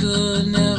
could never.